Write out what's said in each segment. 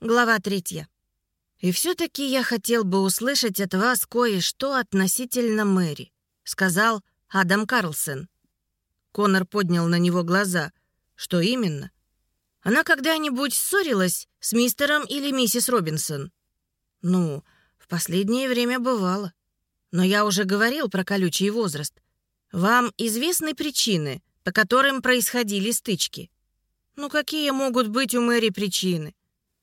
Глава третья. «И все-таки я хотел бы услышать от вас кое-что относительно Мэри», сказал Адам Карлсон. Конор поднял на него глаза. «Что именно?» «Она когда-нибудь ссорилась с мистером или миссис Робинсон?» «Ну, в последнее время бывало. Но я уже говорил про колючий возраст. Вам известны причины, по которым происходили стычки?» «Ну какие могут быть у Мэри причины?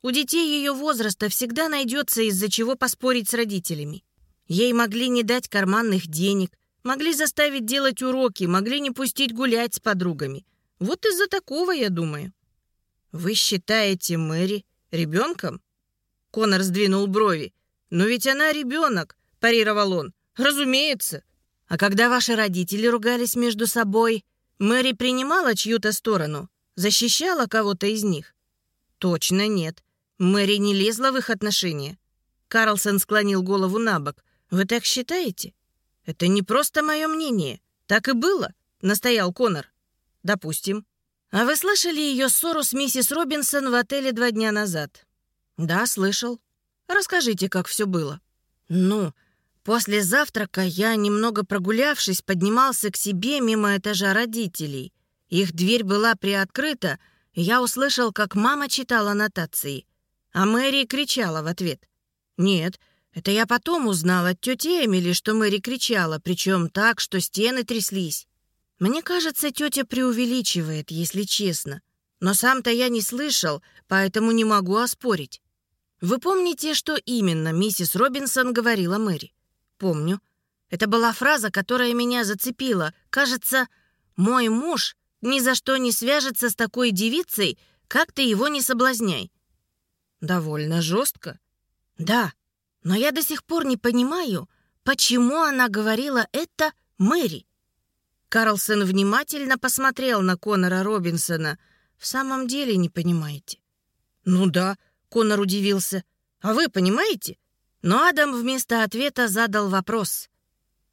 У детей ее возраста всегда найдется из-за чего поспорить с родителями. Ей могли не дать карманных денег, могли заставить делать уроки, могли не пустить гулять с подругами. Вот из-за такого, я думаю. Вы считаете Мэри ребенком? Конор сдвинул брови. Но ведь она ребенок, парировал он. Разумеется. А когда ваши родители ругались между собой, Мэри принимала чью-то сторону, защищала кого-то из них? Точно нет. Мэри не лезла в их отношения. Карлсон склонил голову на бок. «Вы так считаете?» «Это не просто мое мнение. Так и было», — настоял Конор. «Допустим. А вы слышали ее ссору с миссис Робинсон в отеле два дня назад?» «Да, слышал. Расскажите, как все было». «Ну, после завтрака я, немного прогулявшись, поднимался к себе мимо этажа родителей. Их дверь была приоткрыта, и я услышал, как мама читала аннотации. А Мэри кричала в ответ. «Нет, это я потом узнала от тети Эмили, что Мэри кричала, причем так, что стены тряслись. Мне кажется, тетя преувеличивает, если честно. Но сам-то я не слышал, поэтому не могу оспорить. Вы помните, что именно миссис Робинсон говорила Мэри? Помню. Это была фраза, которая меня зацепила. Кажется, «Мой муж ни за что не свяжется с такой девицей, как ты его не соблазняй». Довольно жестко. Да, но я до сих пор не понимаю, почему она говорила это Мэри. Карлсон внимательно посмотрел на Конора Робинсона. В самом деле не понимаете? Ну да, Конор удивился. А вы понимаете? Но Адам вместо ответа задал вопрос.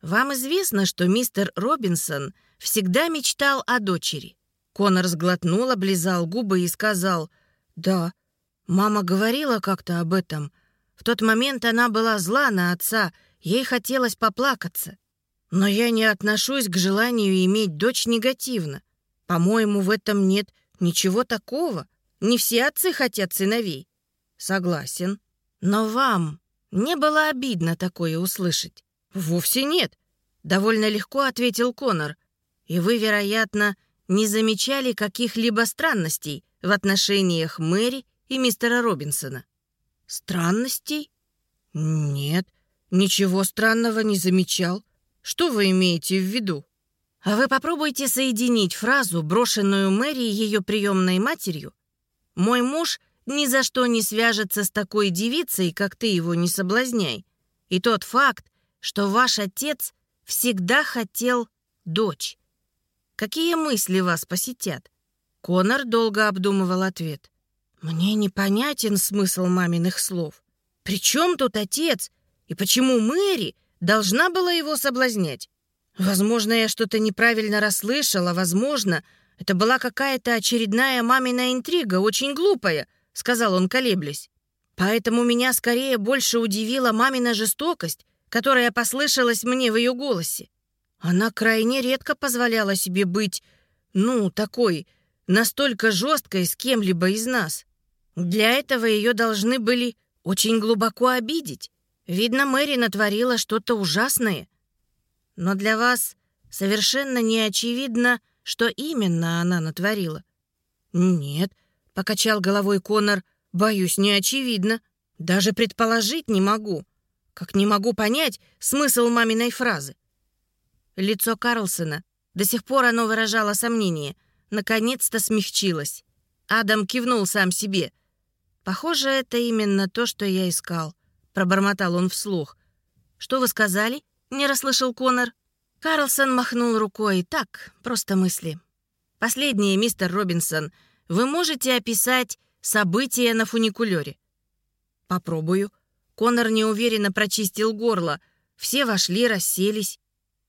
Вам известно, что мистер Робинсон всегда мечтал о дочери? Конор сглотнул, облизал губы и сказал «Да, Мама говорила как-то об этом. В тот момент она была зла на отца, ей хотелось поплакаться. Но я не отношусь к желанию иметь дочь негативно. По-моему, в этом нет ничего такого. Не все отцы хотят сыновей. Согласен. Но вам не было обидно такое услышать? Вовсе нет. Довольно легко ответил Конор. И вы, вероятно, не замечали каких-либо странностей в отношениях Мэри и мистера Робинсона. Странностей? Нет, ничего странного не замечал. Что вы имеете в виду? А вы попробуйте соединить фразу, брошенную Мэри ее приемной матерью. «Мой муж ни за что не свяжется с такой девицей, как ты его не соблазняй». И тот факт, что ваш отец всегда хотел дочь. Какие мысли вас посетят? Конор долго обдумывал ответ. Мне непонятен смысл маминых слов. При чем тут отец? И почему Мэри должна была его соблазнять? Возможно, я что-то неправильно расслышала, возможно, это была какая-то очередная мамина интрига, очень глупая, сказал он, колеблясь. Поэтому меня скорее больше удивила мамина жестокость, которая послышалась мне в ее голосе. Она крайне редко позволяла себе быть, ну, такой, настолько жесткой с кем-либо из нас. Для этого ее должны были очень глубоко обидеть. Видно, Мэри натворила что-то ужасное. Но для вас совершенно не очевидно, что именно она натворила. «Нет», — покачал головой Конор, — «боюсь, не очевидно. Даже предположить не могу. Как не могу понять смысл маминой фразы». Лицо Карлсона, до сих пор оно выражало сомнение, наконец-то смягчилось. Адам кивнул сам себе — «Похоже, это именно то, что я искал», — пробормотал он вслух. «Что вы сказали?» — не расслышал Конор. Карлсон махнул рукой. «Так, просто мысли». «Последнее, мистер Робинсон. Вы можете описать события на фуникулёре?» «Попробую». Конор неуверенно прочистил горло. Все вошли, расселись.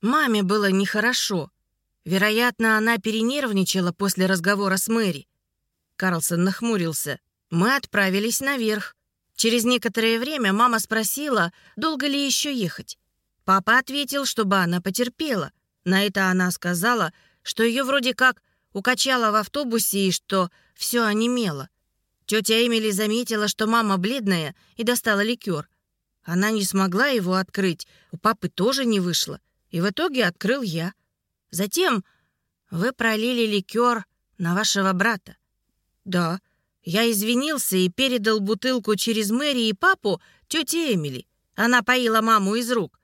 Маме было нехорошо. Вероятно, она перенервничала после разговора с Мэри. Карлсон нахмурился. Мы отправились наверх. Через некоторое время мама спросила, долго ли еще ехать. Папа ответил, чтобы она потерпела. На это она сказала, что ее вроде как укачало в автобусе и что все онемело. Тетя Эмили заметила, что мама бледная, и достала ликер. Она не смогла его открыть, у папы тоже не вышло. И в итоге открыл я. Затем вы пролили ликер на вашего брата. Да, я извинился и передал бутылку через Мэри и папу тете Эмили. Она поила маму из рук.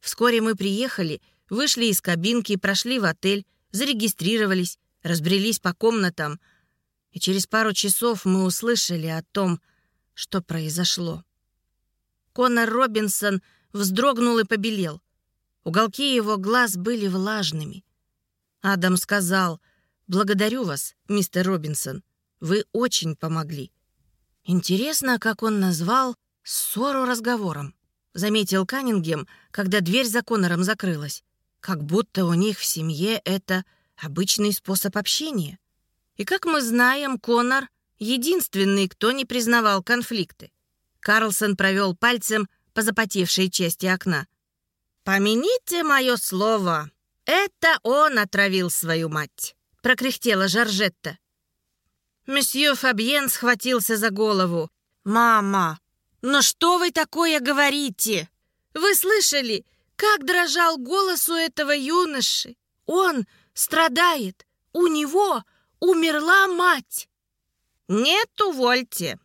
Вскоре мы приехали, вышли из кабинки, прошли в отель, зарегистрировались, разбрелись по комнатам, и через пару часов мы услышали о том, что произошло. Конор Робинсон вздрогнул и побелел. Уголки его глаз были влажными. Адам сказал, «Благодарю вас, мистер Робинсон, вы очень помогли». Интересно, как он назвал ссору разговором, заметил Каннингем, когда дверь за Конором закрылась. Как будто у них в семье это обычный способ общения. И как мы знаем, Конор — единственный, кто не признавал конфликты. Карлсон провел пальцем по запотевшей части окна. «Помяните мое слово, это он отравил свою мать», — прокряхтела Жоржетта. Месье Фабьен схватился за голову. «Мама, но что вы такое говорите? Вы слышали, как дрожал голос у этого юноши? Он страдает, у него умерла мать». «Нет, увольте.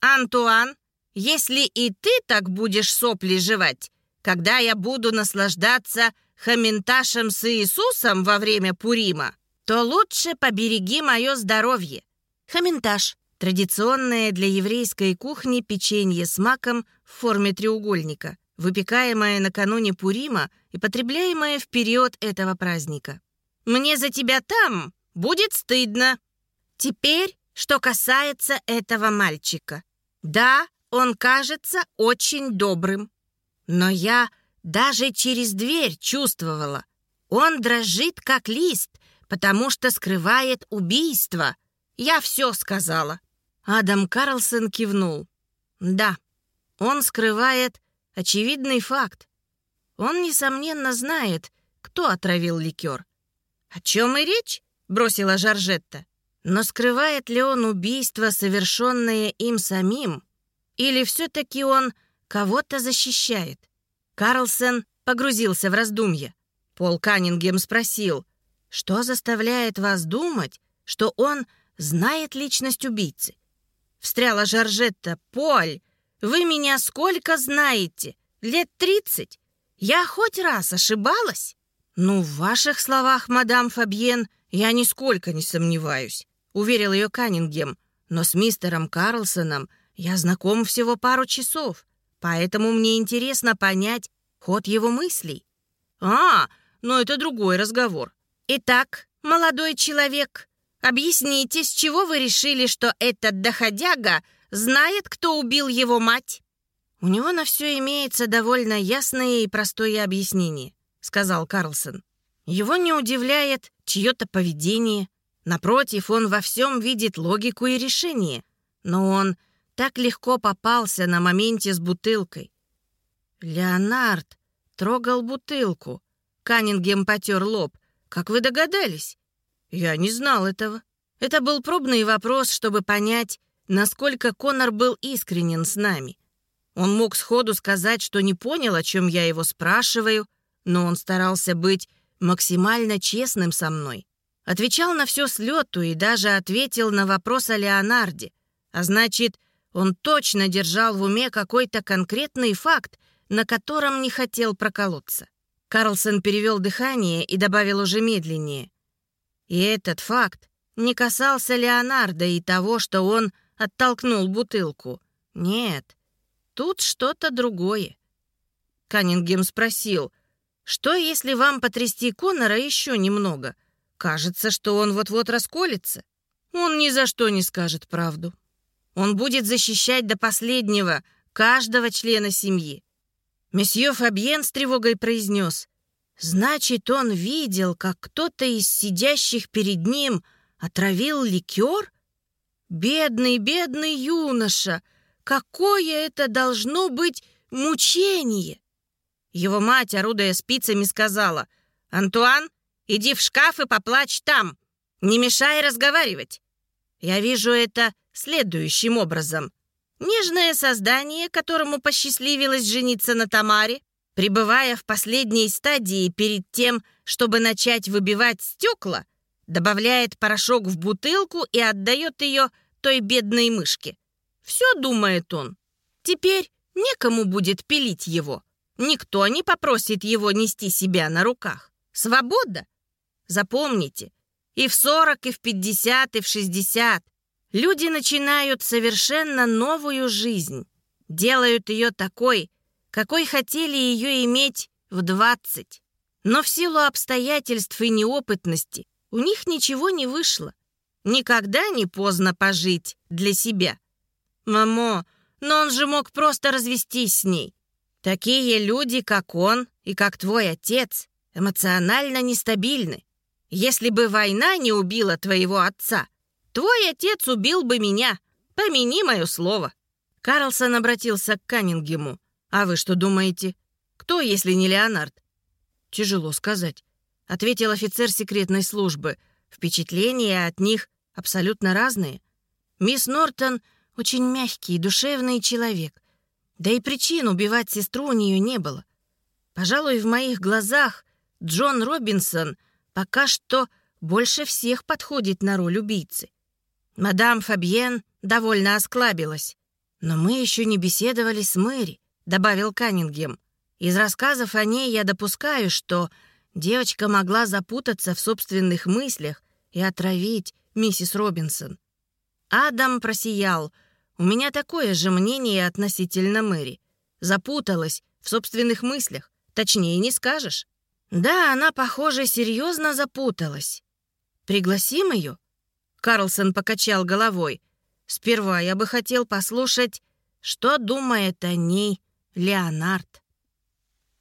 Антуан, если и ты так будешь сопли жевать, когда я буду наслаждаться хаменташем с Иисусом во время Пурима, то лучше побереги мое здоровье. Хаменташ – традиционное для еврейской кухни печенье с маком в форме треугольника, выпекаемое накануне Пурима и потребляемое в период этого праздника. «Мне за тебя там будет стыдно». Теперь, что касается этого мальчика. Да, он кажется очень добрым. Но я даже через дверь чувствовала. Он дрожит, как лист, потому что скрывает убийство. Я все сказала. Адам Карлсон кивнул. Да, он скрывает очевидный факт. Он, несомненно, знает, кто отравил ликер. «О чем и речь?» — бросила Жоржетта. «Но скрывает ли он убийство, совершенное им самим?» Или все-таки он кого-то защищает? Карлсон погрузился в раздумье. Пол Каннингем спросил, что заставляет вас думать, что он знает личность убийцы? Встряла Жоржетта. «Поль, вы меня сколько знаете? Лет тридцать? Я хоть раз ошибалась?» «Ну, в ваших словах, мадам Фабьен, я нисколько не сомневаюсь», — уверил ее Каннингем. «Но с мистером Карлсоном я знаком всего пару часов, поэтому мне интересно понять ход его мыслей. А, но это другой разговор. Итак, молодой человек, объясните, с чего вы решили, что этот доходяга знает, кто убил его мать? У него на все имеется довольно ясное и простое объяснение, сказал Карлсон. Его не удивляет чье-то поведение. Напротив, он во всем видит логику и решение. Но он так легко попался на моменте с бутылкой. Леонард трогал бутылку. Каннингем потер лоб. Как вы догадались? Я не знал этого. Это был пробный вопрос, чтобы понять, насколько Конор был искренен с нами. Он мог сходу сказать, что не понял, о чем я его спрашиваю, но он старался быть максимально честным со мной. Отвечал на все с лету и даже ответил на вопрос о Леонарде. А значит, он точно держал в уме какой-то конкретный факт, на котором не хотел проколоться. Карлсон перевел дыхание и добавил уже медленнее. И этот факт не касался Леонардо и того, что он оттолкнул бутылку. Нет, тут что-то другое. Каннингем спросил, что если вам потрясти Конора еще немного? Кажется, что он вот-вот расколется. Он ни за что не скажет правду. Он будет защищать до последнего каждого члена семьи. Месье Фабьен с тревогой произнес. «Значит, он видел, как кто-то из сидящих перед ним отравил ликер?» Бедный, бедный юноша! Какое это должно быть мучение! Его мать, орудуя спицами, сказала, «Антуан, иди в шкаф и поплачь там, не мешай разговаривать». Я вижу это следующим образом. Нежное создание, которому посчастливилось жениться на Тамаре, пребывая в последней стадии перед тем, чтобы начать выбивать стекла, добавляет порошок в бутылку и отдает ее той бедной мышке. Все, думает он, теперь некому будет пилить его. Никто не попросит его нести себя на руках. Свобода? Запомните, и в 40, и в 50, и в 60 Люди начинают совершенно новую жизнь, делают ее такой, какой хотели ее иметь в 20. Но в силу обстоятельств и неопытности у них ничего не вышло. Никогда не поздно пожить для себя. Мамо, но он же мог просто развестись с ней. Такие люди, как он и как твой отец, эмоционально нестабильны. Если бы война не убила твоего отца, Твой отец убил бы меня. Помяни мое слово». Карлсон обратился к Каннингему. «А вы что думаете? Кто, если не Леонард?» «Тяжело сказать», — ответил офицер секретной службы. «Впечатления от них абсолютно разные. Мисс Нортон очень мягкий и душевный человек. Да и причин убивать сестру у нее не было. Пожалуй, в моих глазах Джон Робинсон пока что больше всех подходит на роль убийцы. Мадам Фабьен довольно осклабилась. «Но мы еще не беседовали с Мэри», — добавил Каннингем. «Из рассказов о ней я допускаю, что девочка могла запутаться в собственных мыслях и отравить миссис Робинсон». Адам просиял. «У меня такое же мнение относительно Мэри. Запуталась в собственных мыслях. Точнее не скажешь». «Да, она, похоже, серьезно запуталась. Пригласим ее?» Карлсон покачал головой. «Сперва я бы хотел послушать, что думает о ней Леонард».